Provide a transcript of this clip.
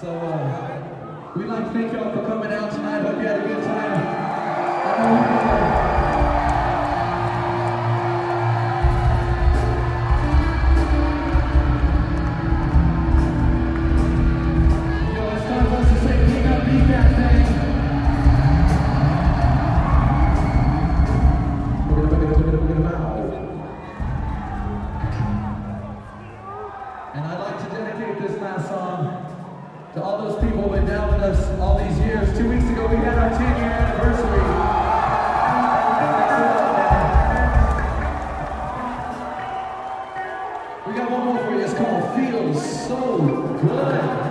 So uh, we'd like to thank y'all for coming out tonight. Hope you had a good time. And I'd like to dedicate this last song to all those people who've been down with us all these years. Two weeks ago, we had our 10 year anniversary. We got one more for you. It's called Feels So Good.